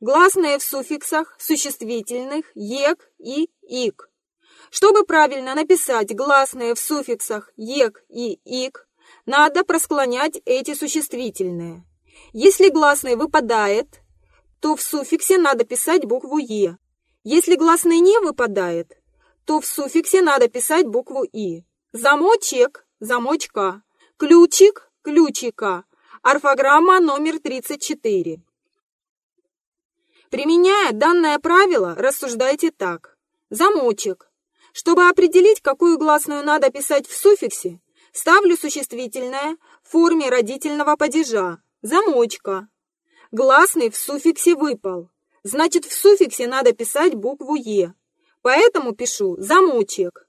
Гласные в суффиксах существительных «ек» и «ик». Чтобы правильно написать гласные в суффиксах «ек» и «ик», надо просклонять эти существительные. Если гласный выпадает, то в суффиксе надо писать букву «е». Если гласный не выпадает, то в суффиксе надо писать букву «и». Замочек – замочка, ключик – ключика, орфограмма номер 34. Применяя данное правило, рассуждайте так. Замочек. Чтобы определить, какую гласную надо писать в суффиксе, ставлю существительное в форме родительного падежа. Замочка. Гласный в суффиксе выпал. Значит, в суффиксе надо писать букву «е». Поэтому пишу «замочек».